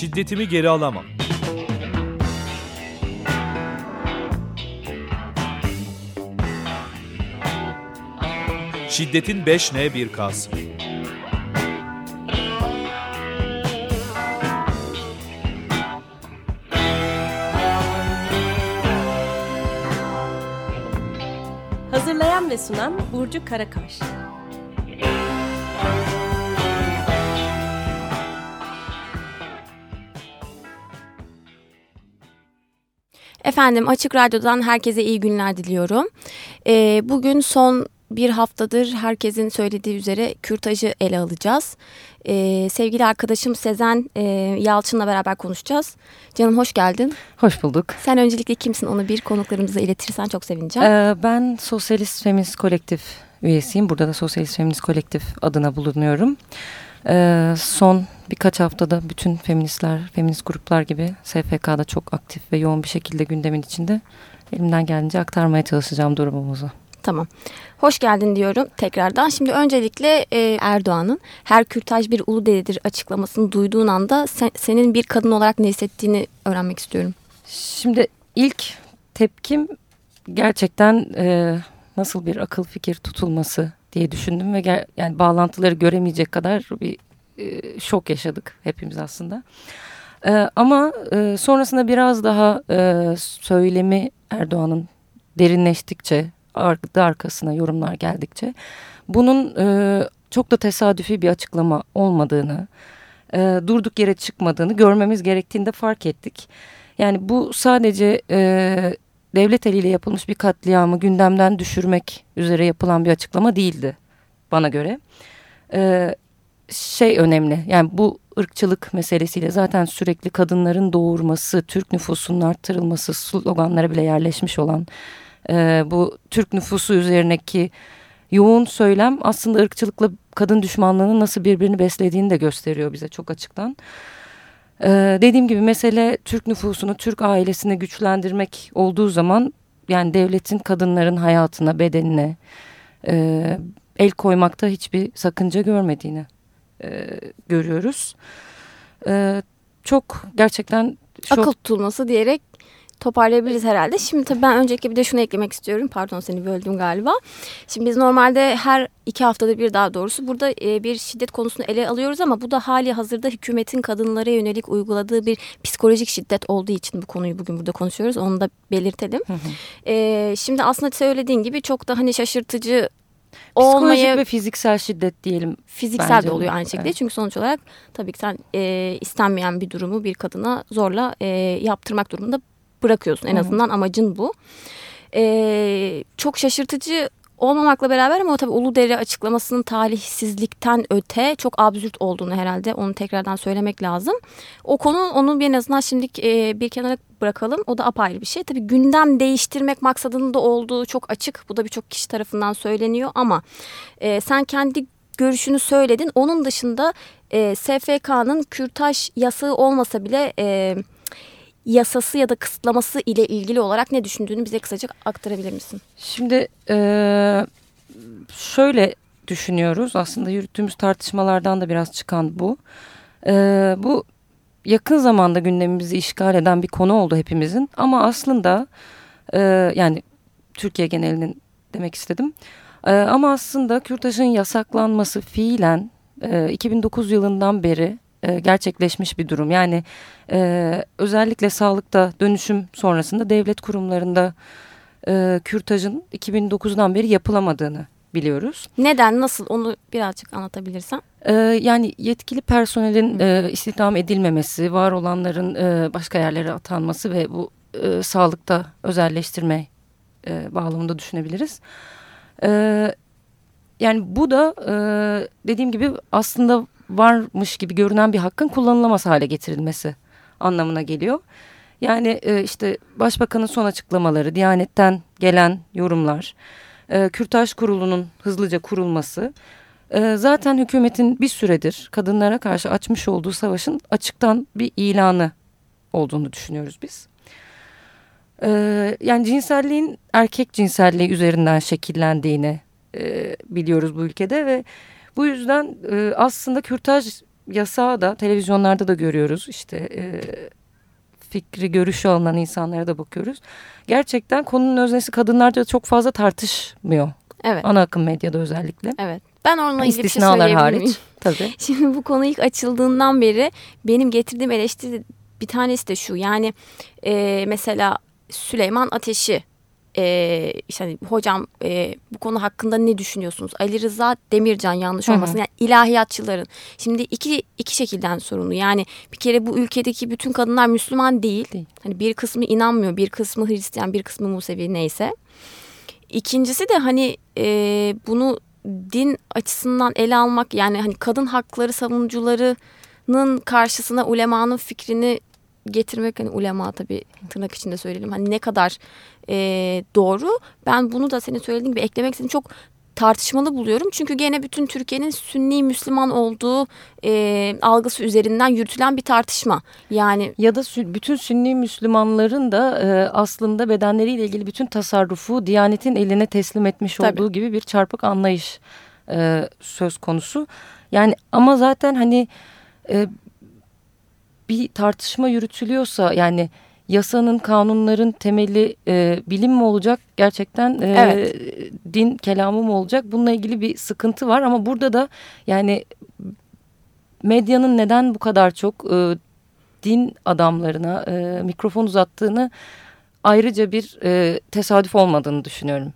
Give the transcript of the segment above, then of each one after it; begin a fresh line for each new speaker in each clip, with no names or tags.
Şiddetimi geri alamam. Şiddetin 5N 1K'sı.
Hazırlayan ve sunan Burcu Karakaş.
Efendim Açık Radyo'dan herkese iyi günler diliyorum. Ee, bugün son bir haftadır herkesin söylediği üzere kürtajı ele alacağız. Ee, sevgili arkadaşım Sezen e, Yalçın'la beraber konuşacağız. Canım hoş geldin.
Hoş bulduk.
Sen öncelikle kimsin onu bir konuklarımıza iletirsen çok sevineceğim.
Ee, ben Sosyalist Feminist Kolektif üyesiyim. Burada da Sosyalist Feminist Kolektif adına bulunuyorum. Ee, son birkaç haftada bütün feministler, feminist gruplar gibi SFK'da çok aktif ve yoğun bir şekilde gündemin içinde elimden geldiğince aktarmaya çalışacağım durumumuzu.
Tamam. Hoş geldin diyorum tekrardan. Şimdi öncelikle e, Erdoğan'ın her kürtaj bir ulu delidir açıklamasını duyduğun anda sen, senin bir kadın olarak ne hissettiğini öğrenmek istiyorum.
Şimdi ilk tepkim gerçekten e, nasıl bir akıl fikir tutulması diye düşündüm ve yani bağlantıları göremeyecek kadar bir e, şok yaşadık hepimiz aslında. E, ama e, sonrasında biraz daha e, söylemi Erdoğan'ın derinleştikçe arkasına yorumlar geldikçe bunun e, çok da tesadüfi bir açıklama olmadığını, e, durduk yere çıkmadığını görmemiz gerektiğinde fark ettik. Yani bu sadece e, devlet eliyle yapılmış bir katliamı gündemden düşürmek üzere yapılan bir açıklama değildi bana göre. E, şey önemli yani bu ırkçılık meselesiyle zaten sürekli kadınların doğurması, Türk nüfusunun arttırılması sloganlara bile yerleşmiş olan e, bu Türk nüfusu üzerindeki yoğun söylem aslında ırkçılıkla kadın düşmanlığının nasıl birbirini beslediğini de gösteriyor bize çok açıktan. Ee, dediğim gibi mesele Türk nüfusunu, Türk ailesini güçlendirmek olduğu zaman yani devletin kadınların hayatına, bedenine e, el koymakta hiçbir sakınca görmediğini e, görüyoruz. E, çok gerçekten
şok... akıl tutulması diyerek toparlayabiliriz herhalde. Şimdi tabii ben öncelikle bir de şunu eklemek istiyorum. Pardon seni böldüm galiba. Şimdi biz normalde her iki haftada bir daha doğrusu burada e, bir şiddet konusunu ele alıyoruz ama bu da hali hazırda hükümetin kadınlara yönelik uyguladığı bir psikolojik şiddet olduğu için bu konuyu bugün burada konuşuyoruz. Onu da belirtelim. Hı hı. E, şimdi aslında söylediğin gibi çok da hani şaşırtıcı
Psikolojik olmayı, ve fiziksel şiddet diyelim.
Fiziksel de oluyor aynı şekilde. Evet. Çünkü sonuç olarak tabii ki sen e, istenmeyen bir durumu bir kadına zorla e, yaptırmak durumunda bırakıyorsun. En azından amacın bu. Ee, çok şaşırtıcı olmamakla beraber ama tabii Uludere açıklamasının talihsizlikten öte çok absürt olduğunu herhalde onu tekrardan söylemek lazım. O konu onun bir en azından şimdilik e, bir kenara bırakalım. O da apayrı bir şey. Tabii gündem değiştirmek maksadında olduğu çok açık. Bu da birçok kişi tarafından söyleniyor ama e, sen kendi görüşünü söyledin. Onun dışında e, SFK'nın kürtaj yasağı olmasa bile... E, yasası ya da kısıtlaması ile ilgili olarak ne düşündüğünü bize kısaca aktarabilir misin?
Şimdi şöyle düşünüyoruz aslında yürüttüğümüz tartışmalardan da biraz çıkan bu. Bu yakın zamanda gündemimizi işgal eden bir konu oldu hepimizin ama aslında yani Türkiye genelinin demek istedim. Ama aslında kürtajın yasaklanması fiilen e, 2009 yılından beri e, gerçekleşmiş bir durum. Yani e, özellikle sağlıkta dönüşüm sonrasında devlet kurumlarında e, kürtajın 2009'dan beri yapılamadığını biliyoruz.
Neden, nasıl onu birazcık anlatabilirsen?
Ee, yani yetkili personelin e, istihdam edilmemesi, var olanların e, başka yerlere atanması ve bu e, sağlıkta özelleştirme e, bağlamında düşünebiliriz. E, yani bu da e, dediğim gibi aslında varmış gibi görünen bir hakkın kullanılamaz hale getirilmesi anlamına geliyor. Yani e, işte başbakanın son açıklamaları, Diyanet'ten gelen yorumlar, e, Kürtaj Kurulu'nun hızlıca kurulması, e, zaten hükümetin bir süredir kadınlara karşı açmış olduğu savaşın açıktan bir ilanı olduğunu düşünüyoruz biz. E, yani cinselliğin erkek cinselliği üzerinden şekillendiğini e, biliyoruz bu ülkede ve bu yüzden e, aslında kürtaj yasağı da televizyonlarda da görüyoruz. İşte e, fikri görüşü alınan insanlara da bakıyoruz. Gerçekten konunun öznesi kadınlarca çok fazla tartışmıyor.
Evet.
Ana akım medyada özellikle.
Evet. Ben onunla ilgili bir şey söyleyebilir
hariç.
miyim?
Tabii.
Şimdi bu konu ilk açıldığından beri benim getirdiğim eleştiri bir tanesi de şu. Yani e, mesela Süleyman Ateş'i e, işte hani hocam e, bu konu hakkında ne düşünüyorsunuz? Ali Rıza Demircan yanlış
Hı hı.
olmasın. Yani ilahiyatçıların. Şimdi iki iki şekilden sorumlu. Yani bir kere bu ülkedeki bütün kadınlar Müslüman değil.
Değil.
Hani bir kısmı inanmıyor, bir kısmı Hristiyan, bir kısmı Musevi neyse. İkincisi de hani e, bunu din açısından ele almak yani hani kadın hakları savunucularının karşısına ulemanın fikrini getirmek hani ulema tabii tırnak içinde söyleyelim hani ne kadar e, doğru ben bunu da senin söylediğin gibi eklemek istedim çok tartışmalı buluyorum çünkü gene bütün Türkiye'nin Sünni Müslüman olduğu e, algısı üzerinden yürütülen bir tartışma yani
Ya da sü- bütün Sünni Müslümanların da e, aslında bedenleriyle ilgili bütün tasarrufu Diyanet'in eline teslim etmiş
Tabii.
olduğu gibi bir çarpık anlayış e, söz konusu. Yani ama zaten hani e, bir tartışma yürütülüyorsa yani yasanın kanunların temeli e, bilim mi olacak gerçekten e,
Evet.
din kelamı mı olacak bununla ilgili bir sıkıntı var ama burada da yani medyanın neden bu kadar çok e, din adamlarına e, mikrofon uzattığını ayrıca bir e, tesadüf olmadığını düşünüyorum.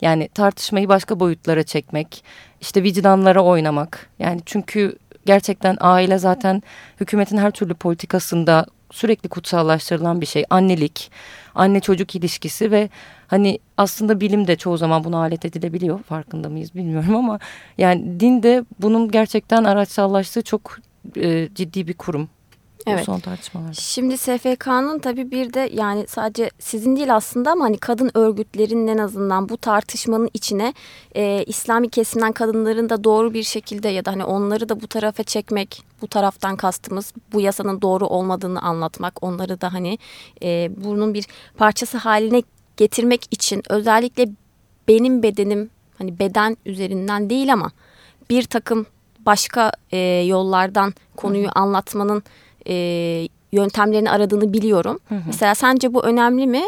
Yani tartışmayı başka boyutlara çekmek, işte vicdanlara oynamak. Yani çünkü gerçekten aile zaten hükümetin her türlü politikasında sürekli kutsallaştırılan bir şey. Annelik, anne çocuk ilişkisi ve hani aslında bilim de çoğu zaman buna alet edilebiliyor. Farkında mıyız bilmiyorum ama yani din de bunun gerçekten araçsallaştığı çok e, ciddi bir kurum.
Evet.
son tartışmalarda.
Şimdi SFK'nın tabii bir de yani sadece sizin değil aslında ama hani kadın örgütlerinin en azından bu tartışmanın içine e, İslami kesimden kadınların da doğru bir şekilde ya da hani onları da bu tarafa çekmek bu taraftan kastımız bu yasanın doğru olmadığını anlatmak onları da hani e, bunun bir parçası haline getirmek için özellikle benim bedenim hani beden üzerinden değil ama bir takım başka e, yollardan konuyu anlatmanın e, yöntemlerini aradığını biliyorum. Mesela sence bu önemli mi?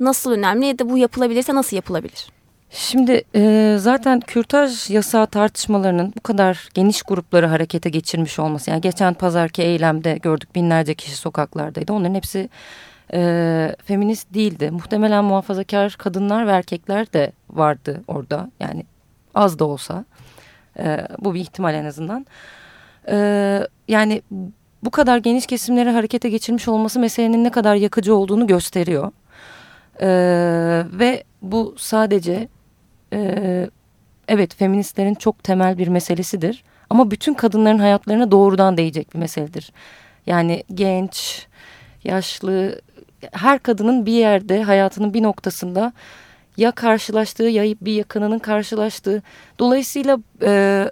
Nasıl önemli ya da bu yapılabilirse nasıl yapılabilir?
Şimdi e, zaten kürtaj yasağı tartışmalarının bu kadar geniş grupları harekete geçirmiş olması. Yani geçen pazarki eylemde gördük binlerce kişi sokaklardaydı. Onların hepsi e, feminist değildi. Muhtemelen muhafazakar kadınlar ve erkekler de vardı orada. Yani az da olsa. E, bu bir ihtimal en azından. E, yani bu kadar geniş kesimleri harekete geçirmiş olması meselenin ne kadar yakıcı olduğunu gösteriyor. E, ve bu sadece e, evet feministlerin çok temel bir meselesidir. Ama bütün kadınların hayatlarına doğrudan değecek bir meseledir. Yani genç, yaşlı, her kadının bir yerde hayatının bir noktasında ya karşılaştığı ya bir yakınının karşılaştığı. Dolayısıyla e,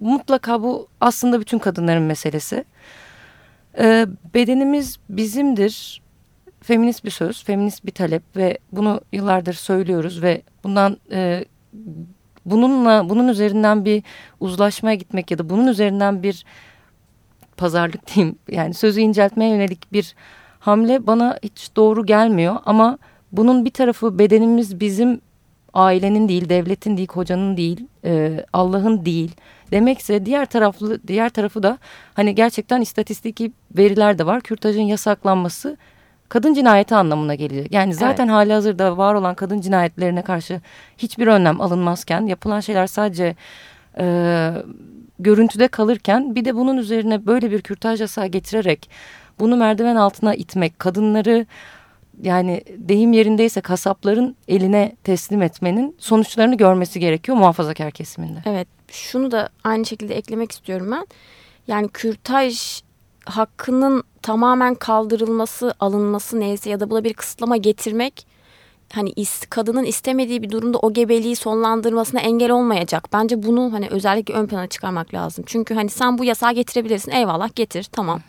mutlaka bu aslında bütün kadınların meselesi. E, bedenimiz bizimdir. Feminist bir söz, feminist bir talep ve bunu yıllardır söylüyoruz ve bundan e, bununla bunun üzerinden bir uzlaşmaya gitmek ya da bunun üzerinden bir pazarlık diyeyim yani sözü inceltmeye yönelik bir hamle bana hiç doğru gelmiyor ama bunun bir tarafı bedenimiz bizim ailenin değil, devletin değil, kocanın değil, e, Allah'ın değil demekse diğer taraflı diğer tarafı da hani gerçekten istatistiki veriler de var. Kürtajın yasaklanması kadın cinayeti anlamına gelecek. Yani zaten
Evet.
hali hazırda var olan kadın cinayetlerine karşı hiçbir önlem alınmazken yapılan şeyler sadece e, görüntüde kalırken bir de bunun üzerine böyle bir kürtaj yasağı getirerek bunu merdiven altına itmek, kadınları yani deyim yerindeyse kasapların eline teslim etmenin sonuçlarını görmesi gerekiyor muhafazakar kesiminde.
Evet şunu da aynı şekilde eklemek istiyorum ben. Yani kürtaj hakkının tamamen kaldırılması, alınması neyse ya da buna bir kısıtlama getirmek hani is, kadının istemediği bir durumda o gebeliği sonlandırmasına engel olmayacak. Bence bunu hani özellikle ön plana çıkarmak lazım. Çünkü hani sen bu yasağı getirebilirsin. Eyvallah getir tamam.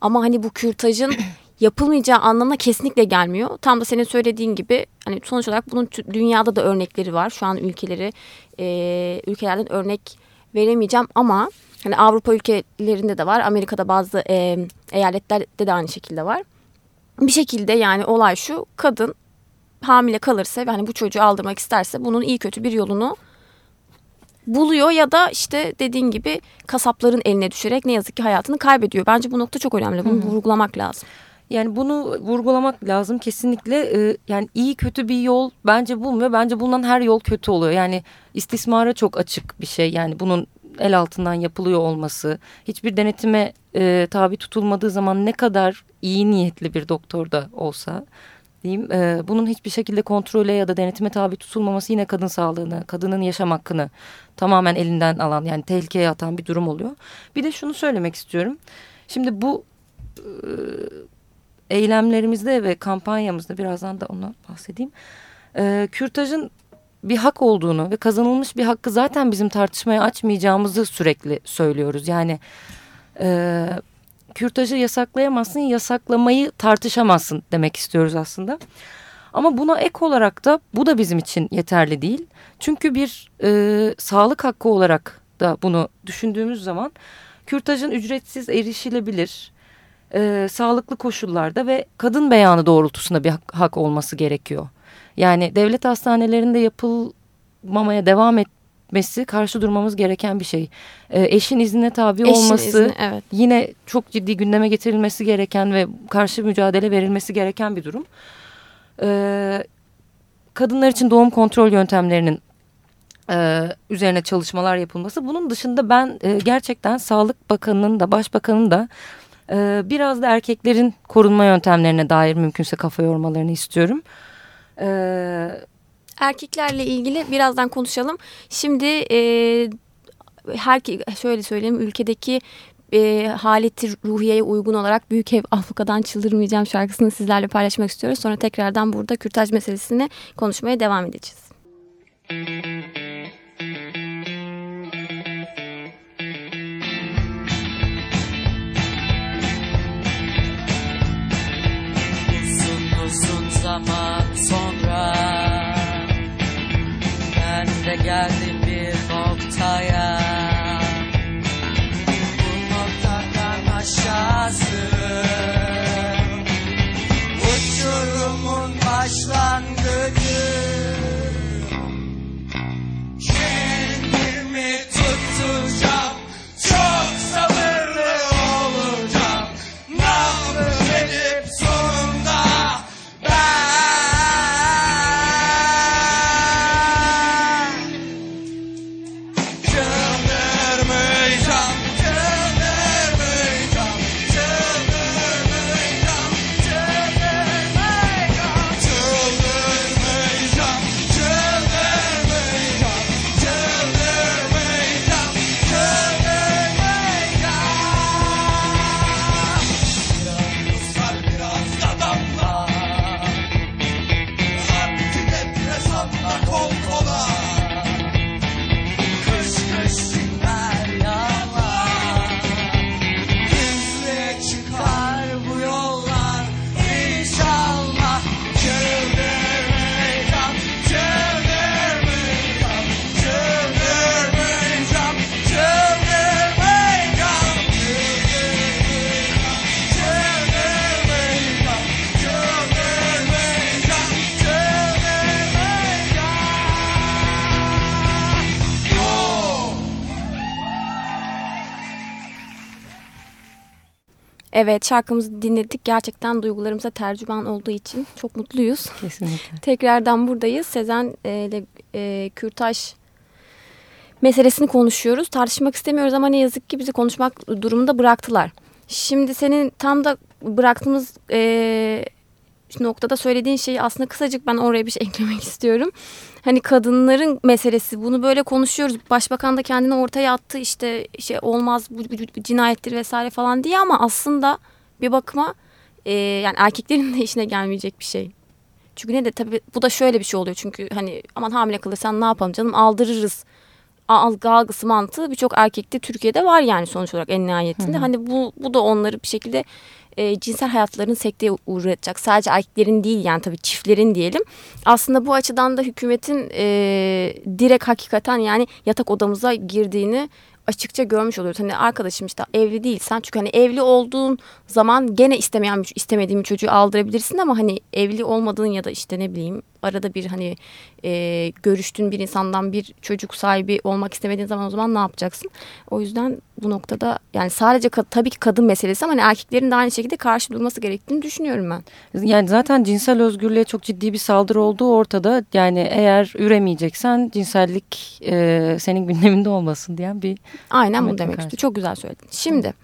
Ama hani bu kürtajın yapılmayacağı anlamına kesinlikle gelmiyor. Tam da senin söylediğin gibi hani sonuç olarak bunun dünyada da örnekleri var. Şu an ülkeleri e, ülkelerden örnek veremeyeceğim ama Hani Avrupa ülkelerinde de var. Amerika'da bazı e, eyaletlerde de aynı şekilde var. Bir şekilde yani olay şu. Kadın hamile kalırsa ve hani bu çocuğu aldırmak isterse bunun iyi kötü bir yolunu buluyor ya da işte dediğin gibi kasapların eline düşerek ne yazık ki hayatını kaybediyor. Bence bu nokta çok önemli. Bunu vurgulamak lazım.
Yani bunu vurgulamak lazım kesinlikle. Ee, yani iyi kötü bir yol bence bulmuyor. Bence bulunan her yol kötü oluyor. Yani istismara çok açık bir şey. Yani bunun el altından yapılıyor olması, hiçbir denetime e, tabi tutulmadığı zaman ne kadar iyi niyetli bir doktor da olsa diyeyim, e, bunun hiçbir şekilde kontrole ya da denetime tabi tutulmaması yine kadın sağlığını, kadının yaşam hakkını tamamen elinden alan yani tehlikeye atan bir durum oluyor. Bir de şunu söylemek istiyorum. Şimdi bu e, eylemlerimizde ve kampanyamızda birazdan da ondan bahsedeyim. E, kürtajın bir hak olduğunu ve kazanılmış bir hakkı zaten bizim tartışmaya açmayacağımızı sürekli söylüyoruz. Yani e, kürtajı yasaklayamazsın, yasaklamayı tartışamazsın demek istiyoruz aslında. Ama buna ek olarak da bu da bizim için yeterli değil. Çünkü bir e, sağlık hakkı olarak da bunu düşündüğümüz zaman kürtajın ücretsiz erişilebilir, e, sağlıklı koşullarda ve kadın beyanı doğrultusunda bir hak, hak olması gerekiyor. Yani devlet hastanelerinde yapılmamaya devam etmesi karşı durmamız gereken bir şey. E, eşin iznine tabi
Eşin
olması
izni, evet.
yine çok ciddi gündeme getirilmesi gereken ve karşı mücadele verilmesi gereken bir durum. E, kadınlar için doğum kontrol yöntemlerinin e, üzerine çalışmalar yapılması. Bunun dışında ben e, gerçekten Sağlık Bakanı'nın da Başbakanı'nın da e, biraz da erkeklerin korunma yöntemlerine dair mümkünse kafa yormalarını istiyorum. E,
Erkeklerle ilgili birazdan konuşalım. Şimdi e, her şöyle söyleyeyim ülkedeki e, haleti ruhiyeye uygun olarak Büyük Ev Afrika'dan Çıldırmayacağım şarkısını sizlerle paylaşmak istiyoruz. Sonra tekrardan burada kürtaj meselesini konuşmaya devam edeceğiz.
Uzun uzun
Evet şarkımızı dinledik. Gerçekten duygularımıza tercüman olduğu için çok mutluyuz.
kesinlikle.
Tekrardan buradayız. Sezen e, ile e, Kürtaş meselesini konuşuyoruz. Tartışmak istemiyoruz ama ne yazık ki bizi konuşmak durumunda bıraktılar. Şimdi senin tam da bıraktığımız e, noktada söylediğin şeyi aslında kısacık ben oraya bir şey eklemek istiyorum. Hani kadınların meselesi bunu böyle konuşuyoruz. Başbakan da kendini ortaya attı işte şey olmaz bu, bu, bu cinayettir vesaire falan diye ama aslında bir bakıma e, yani erkeklerin de işine gelmeyecek bir şey. Çünkü ne de tabii bu da şöyle bir şey oluyor. Çünkü hani aman hamile kalırsan ne yapalım canım aldırırız. Algı algısı mantığı birçok erkekte Türkiye'de var yani sonuç olarak en nihayetinde. Hani bu, bu da onları bir şekilde e, cinsel hayatlarını sekteye uğratacak. Sadece erkeklerin değil yani tabii çiftlerin diyelim. Aslında bu açıdan da hükümetin e, direkt hakikaten yani yatak odamıza girdiğini açıkça görmüş oluyoruz. Hani arkadaşım işte evli değilsen çünkü hani evli olduğun zaman gene istemeyen istemediğin bir çocuğu aldırabilirsin ama hani evli olmadığın ya da işte ne bileyim arada bir hani e, görüştüğün bir insandan bir çocuk sahibi olmak istemediğin zaman o zaman ne yapacaksın? O yüzden bu noktada yani sadece tabii ki kadın meselesi ama hani erkeklerin de aynı şekilde karşı durması gerektiğini düşünüyorum ben.
Yani zaten cinsel özgürlüğe çok ciddi bir saldırı olduğu ortada. Yani eğer üremeyeceksen cinsellik e, senin gündeminde olmasın diyen bir
Aynen bunu demek
karşı.
istiyorum. Çok güzel söyledin. Şimdi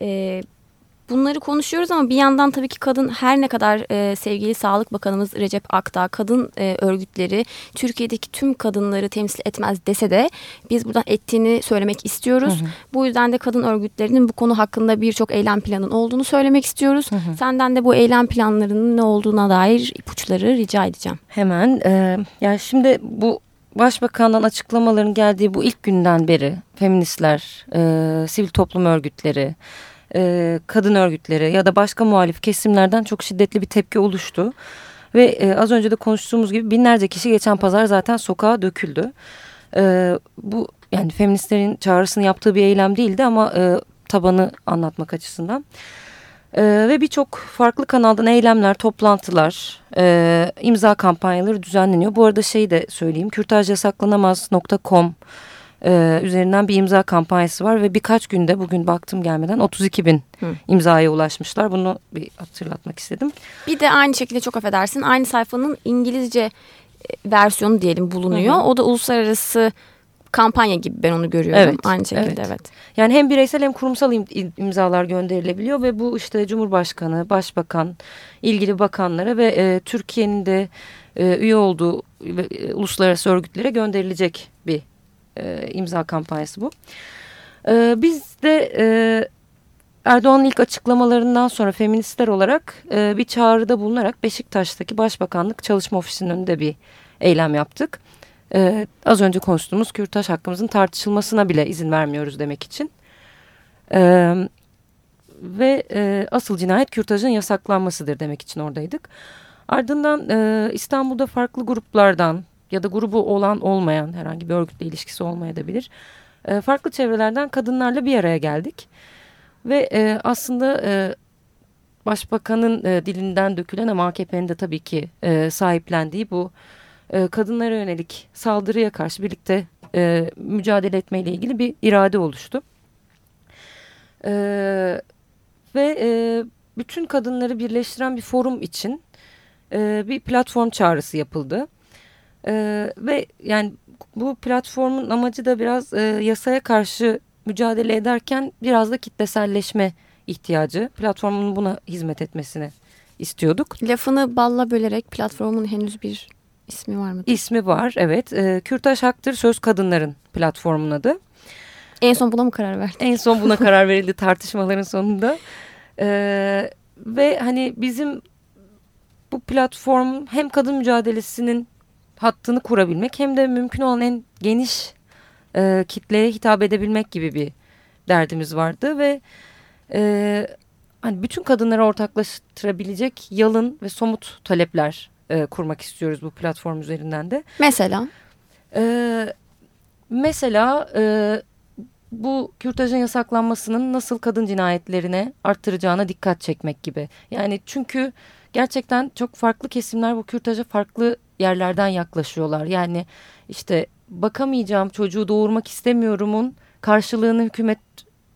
e, bunları konuşuyoruz ama bir yandan tabii ki kadın her ne kadar e, sevgili Sağlık Bakanımız Recep Akdağ kadın e, örgütleri Türkiye'deki tüm kadınları temsil etmez dese de biz buradan ettiğini söylemek istiyoruz. Bu yüzden de kadın örgütlerinin bu konu hakkında birçok eylem planının olduğunu söylemek istiyoruz. Senden de bu eylem planlarının ne olduğuna dair ipuçları rica edeceğim.
Hemen e, yani şimdi bu Başbakan'dan açıklamaların geldiği bu ilk günden beri feministler, e, sivil toplum örgütleri, e, kadın örgütleri ya da başka muhalif kesimlerden çok şiddetli bir tepki oluştu. Ve e, az önce de konuştuğumuz gibi binlerce kişi geçen pazar zaten sokağa döküldü. E, bu yani feministlerin çağrısını yaptığı bir eylem değildi ama e, tabanı anlatmak açısından. Ee, ve birçok farklı kanaldan eylemler, toplantılar, e, imza kampanyaları düzenleniyor. Bu arada şey de söyleyeyim, kürtajyasaklanamaz.com e, üzerinden bir imza kampanyası var ve birkaç günde bugün baktım gelmeden 32 bin
Hı.
imzaya ulaşmışlar. Bunu bir hatırlatmak istedim.
Bir de aynı şekilde çok affedersin aynı sayfanın İngilizce e, versiyonu diyelim bulunuyor.
Hı hı.
O da uluslararası kampanya gibi ben onu görüyorum.
Evet,
aynı şekilde
evet.
evet.
Yani hem bireysel hem kurumsal im- imzalar gönderilebiliyor ve bu işte Cumhurbaşkanı, Başbakan, ilgili bakanlara ve e, Türkiye'nin de e, üye olduğu e, uluslararası örgütlere gönderilecek e, imza kampanyası bu. E, biz de e, Erdoğan'ın ilk açıklamalarından sonra feministler olarak e, bir çağrıda bulunarak Beşiktaş'taki Başbakanlık Çalışma Ofisi'nin önünde bir eylem yaptık. Az önce konuştuğumuz kürtaj hakkımızın tartışılmasına bile izin vermiyoruz demek için. Ve asıl cinayet kürtajın yasaklanmasıdır demek için oradaydık. Ardından İstanbul'da farklı gruplardan ya da grubu olan olmayan herhangi bir örgütle ilişkisi olmayabilir. E, farklı çevrelerden kadınlarla bir araya geldik. Ve e, aslında e, başbakanın e, dilinden dökülen ama AKP'nin de tabii ki e, sahiplendiği bu e, kadınlara yönelik saldırıya karşı birlikte e, mücadele etmeyle ilgili bir irade oluştu. E, ve e, bütün kadınları birleştiren bir forum için e, bir platform çağrısı yapıldı. E, ve yani bu platformun amacı da biraz e, yasaya karşı mücadele ederken biraz da kitleselleşme ihtiyacı. Platformun buna hizmet etmesini istiyorduk.
Lafını balla bölerek platformun henüz bir ismi var mı?
İsmi var evet. E, Kürtaj Haktır Söz Kadınların platformun adı.
En son buna mı karar verdin?
En son buna karar verildi tartışmaların sonunda. E, ve hani bizim bu platform hem kadın mücadelesinin hattını kurabilmek hem de mümkün olan en geniş e, kitleye hitap edebilmek gibi bir derdimiz vardı ve e, hani bütün kadınları ortaklaştırabilecek yalın ve somut talepler e, kurmak istiyoruz bu platform üzerinden de.
Mesela
Ee, mesela e, bu kürtajın yasaklanmasının nasıl kadın cinayetlerine arttıracağına dikkat çekmek gibi. Yani çünkü gerçekten çok farklı kesimler bu kürtaja farklı yerlerden yaklaşıyorlar. Yani işte bakamayacağım çocuğu doğurmak istemiyorumun karşılığını hükümet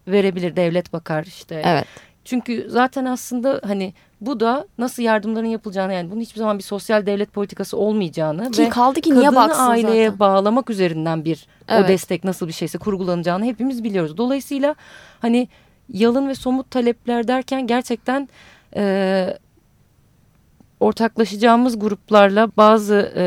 verebilir devlet bakar işte.
evet.
Çünkü zaten aslında hani bu da nasıl yardımların yapılacağını yani bunun hiçbir zaman bir sosyal devlet politikası olmayacağını
Ki
ve
kaldı ki niye baksın
aileye
zaten?
bağlamak üzerinden bir
Evet.
o destek nasıl bir şeyse kurgulanacağını hepimiz biliyoruz. Dolayısıyla hani yalın ve somut talepler derken gerçekten e, ortaklaşacağımız gruplarla bazı e,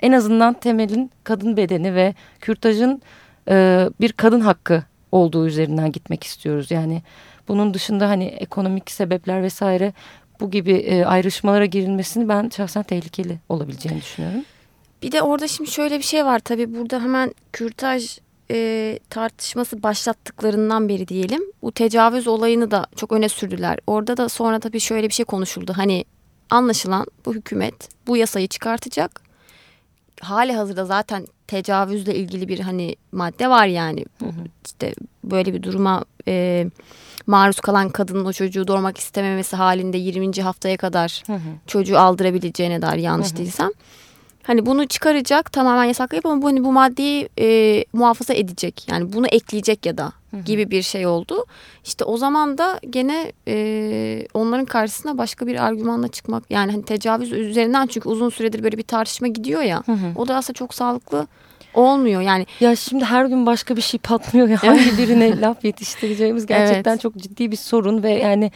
en azından temelin kadın bedeni ve kürtajın e, bir kadın hakkı olduğu üzerinden gitmek istiyoruz. Yani bunun dışında hani ekonomik sebepler vesaire bu gibi e, ayrışmalara girilmesini ben şahsen tehlikeli olabileceğini düşünüyorum.
Bir de orada şimdi şöyle bir şey var tabii burada hemen kürtaj e, tartışması başlattıklarından beri diyelim bu tecavüz olayını da çok öne sürdüler. Orada da sonra tabii şöyle bir şey konuşuldu hani anlaşılan bu hükümet bu yasayı çıkartacak hali hazırda zaten tecavüzle ilgili bir hani madde var yani. işte böyle bir duruma e, maruz kalan kadının o çocuğu doğurmak istememesi halinde 20. haftaya kadar çocuğu aldırabileceğine dair yanlış değilsem. Hani bunu çıkaracak tamamen yasaklayıp ama bu hani bu maddeyi e, muhafaza edecek. Yani bunu ekleyecek ya da gibi bir şey oldu. İşte o zaman da gene e, onların karşısına başka bir argümanla çıkmak. Yani hani tecavüz üzerinden çünkü uzun süredir böyle bir tartışma gidiyor ya. O da aslında çok sağlıklı olmuyor. Yani
Ya şimdi her gün başka bir şey patlıyor ya. Hangi birine laf yetiştireceğimiz gerçekten
Evet.
çok ciddi bir sorun ve yani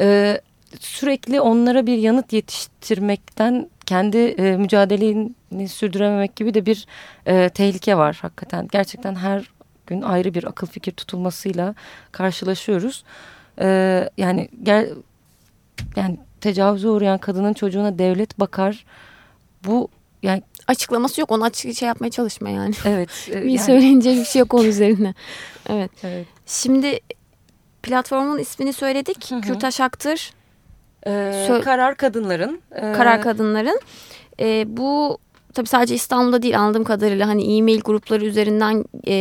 e, sürekli onlara bir yanıt yetiştirmekten kendi e, mücadeleni sürdürememek gibi de bir e, tehlike var hakikaten. Gerçekten her gün ayrı bir akıl fikir tutulmasıyla karşılaşıyoruz. E, yani gel yani tecavüze uğrayan kadının çocuğuna devlet bakar. Bu yani
açıklaması yok. Onu açık şey yapmaya çalışma yani.
evet. e,
bir
yani-
söylenecek bir şey yok onun üzerine. Evet.
Evet.
Şimdi platformun ismini söyledik.
Hı hı.
Kürtaş Aktır,
Ee,
Sö-
karar kadınların. e,
Karar Kadınların. Ee, bu tabii sadece İstanbul'da değil anladığım kadarıyla hani e-mail grupları üzerinden e,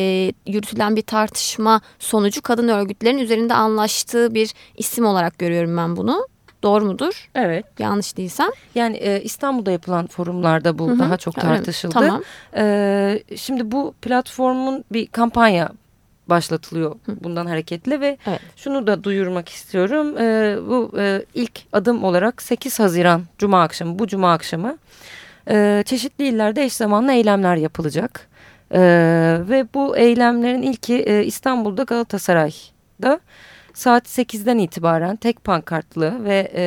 yürütülen bir tartışma sonucu kadın örgütlerin üzerinde anlaştığı bir isim olarak görüyorum ben bunu. Doğru mudur?
Evet.
Yanlış değilsem.
Yani e, İstanbul'da yapılan forumlarda bu
Hı hı.
daha çok
Öyle
tartışıldı.
Tamam.
Ee, şimdi bu platformun bir kampanya başlatılıyor bundan hareketle ve
Evet.
şunu da duyurmak istiyorum. Ee, bu e, ilk adım olarak 8 Haziran Cuma akşamı bu Cuma akşamı e, çeşitli illerde eş zamanlı eylemler yapılacak. Ee, ve bu eylemlerin ilki e, İstanbul'da Galatasaray'da saat 8'den itibaren tek pankartlı ve e,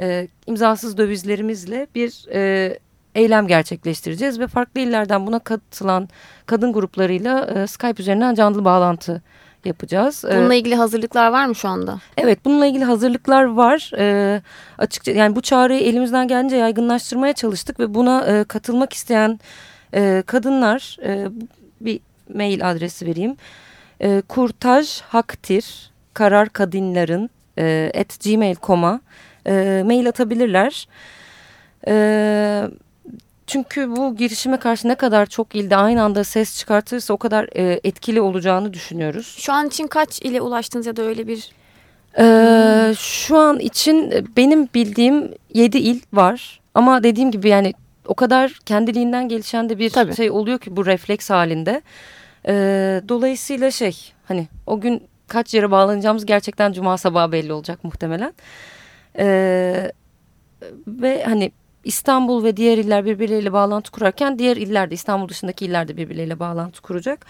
e, imzasız dövizlerimizle bir e, eylem gerçekleştireceğiz ve farklı illerden buna katılan kadın gruplarıyla e, Skype üzerinden canlı bağlantı yapacağız. Ee,
Bununla ilgili hazırlıklar var mı şu anda?
Evet bununla ilgili hazırlıklar var. Ee, açıkça yani bu çağrıyı elimizden gelince yaygınlaştırmaya çalıştık ve buna e, katılmak isteyen e, kadınlar e, bir mail adresi vereyim. E, kurtaj haktir karar kadınların e, at gmail.com'a e, mail atabilirler. E, çünkü bu girişime karşı ne kadar çok ilde aynı anda ses çıkartırsa o kadar e, etkili olacağını düşünüyoruz.
Şu an için kaç ile ulaştınız ya da öyle bir
Ee, şu an için benim bildiğim 7 il var. Ama dediğim gibi yani o kadar kendiliğinden gelişen de bir
Tabii.
şey oluyor ki bu refleks halinde. Ee, dolayısıyla şey hani o gün kaç yere bağlanacağımız gerçekten cuma sabahı belli olacak muhtemelen. Ee, ve hani İstanbul ve diğer iller birbirleriyle bağlantı kurarken diğer iller de İstanbul dışındaki iller de birbirleriyle bağlantı kuracak.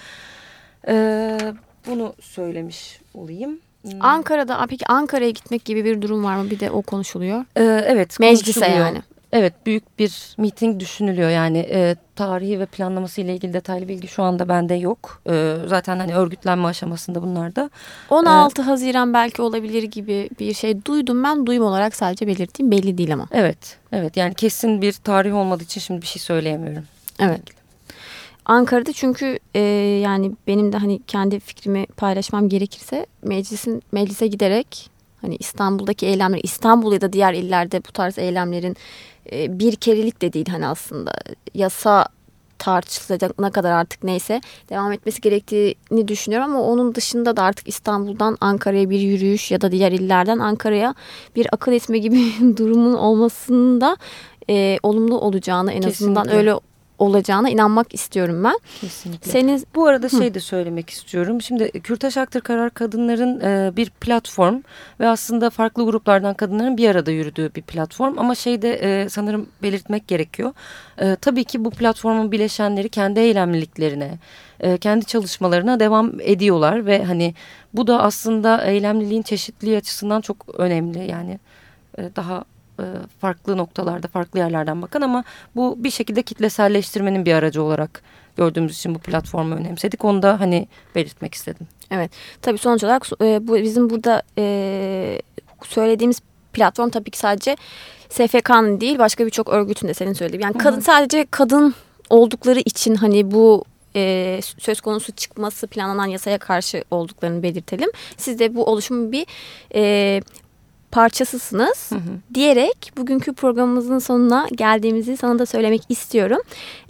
Ee, bunu söylemiş olayım. Hmm.
Ankara'da peki Ankara'ya gitmek gibi bir durum var mı? Bir de o konuşuluyor.
Ee, evet.
Meclise
konuşuluyor.
yani.
Evet büyük bir meeting düşünülüyor yani e, tarihi ve planlaması ile ilgili detaylı bilgi şu anda bende yok. E, zaten hani örgütlenme aşamasında bunlar da.
16 Haziran belki olabilir gibi bir şey duydum ben. Duyum olarak sadece belirteyim. Belli değil ama.
Evet evet yani kesin bir tarih olmadığı için şimdi bir şey söyleyemiyorum.
Evet. Ankara'da çünkü e, yani benim de hani kendi fikrimi paylaşmam gerekirse meclisin meclise giderek hani İstanbul'daki eylemler İstanbul ya da diğer illerde bu tarz eylemlerin e, bir kerelik de değil hani aslında yasa tartışılacak ne kadar artık neyse devam etmesi gerektiğini düşünüyorum ama onun dışında da artık İstanbul'dan Ankara'ya bir yürüyüş ya da diğer illerden Ankara'ya bir akıl etme gibi durumun olmasının da e, olumlu olacağını en azından
Kesinlikle.
öyle olacağına inanmak istiyorum ben.
Kesinlikle.
Senin
Bu arada şey de söylemek istiyorum. Şimdi Kürtaş Aktır Karar Kadınların e, bir platform ve aslında farklı gruplardan kadınların bir arada yürüdüğü bir platform. Ama şey de e, sanırım belirtmek gerekiyor. E, tabii ki bu platformun bileşenleri kendi eylemliliklerine, e, kendi çalışmalarına devam ediyorlar ve hani bu da aslında eylemliliğin çeşitliliği açısından çok önemli. Yani e, daha e, farklı noktalarda, farklı yerlerden bakın ama bu bir şekilde kitleselleştirmenin bir aracı olarak gördüğümüz için bu platformu önemsedik. Onu da hani belirtmek istedim.
tabii sonuç olarak e, bu bizim burada e, söylediğimiz platform tabii ki sadece SFK'nın değil başka birçok örgütün de senin söylediğin. Yani kadın sadece kadın oldukları için hani bu e, söz konusu çıkması planlanan yasaya karşı olduklarını belirtelim. Siz de bu oluşumun bir e, parçasısınız diyerek bugünkü programımızın sonuna geldiğimizi sana da söylemek istiyorum.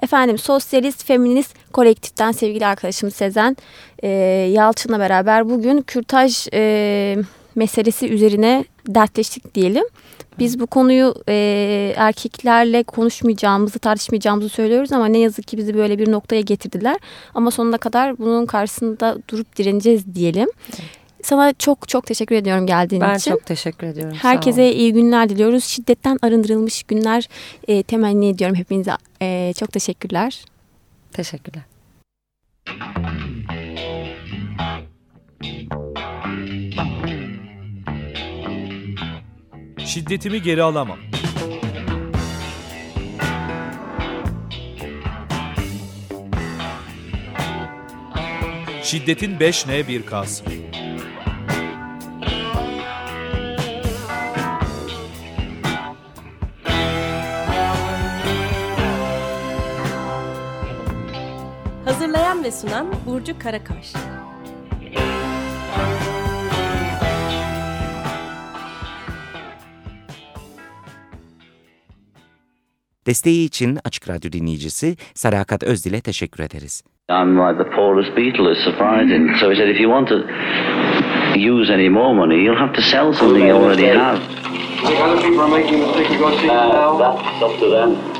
Efendim Sosyalist Feminist Kolektif'ten sevgili arkadaşım Sezen e, Yalçın'la beraber bugün kürtaj e, meselesi üzerine dertleştik diyelim. Biz bu konuyu e, erkeklerle konuşmayacağımızı, tartışmayacağımızı söylüyoruz ama ne yazık ki bizi böyle bir noktaya getirdiler. Ama sonuna kadar bunun karşısında durup direneceğiz diyelim. Sana çok çok teşekkür ediyorum geldiğin
Ben
için.
çok teşekkür ediyorum.
Herkese iyi günler diliyoruz. Şiddetten arındırılmış günler e, temenni ediyorum hepinize. E, çok teşekkürler.
Teşekkürler.
Şiddetimi geri alamam. Şiddetin 5N
ve sunan Burcu Karakaş.
Desteği için Açık Radyo dinleyicisi Sadakat Özdil'e teşekkür ederiz.
I'm like the poorest Beatle. It's surprising. So he said, if you want to use any more money, you'll have to sell something you already have.
The other people are making a mistake. You go see them now.
That's up to them.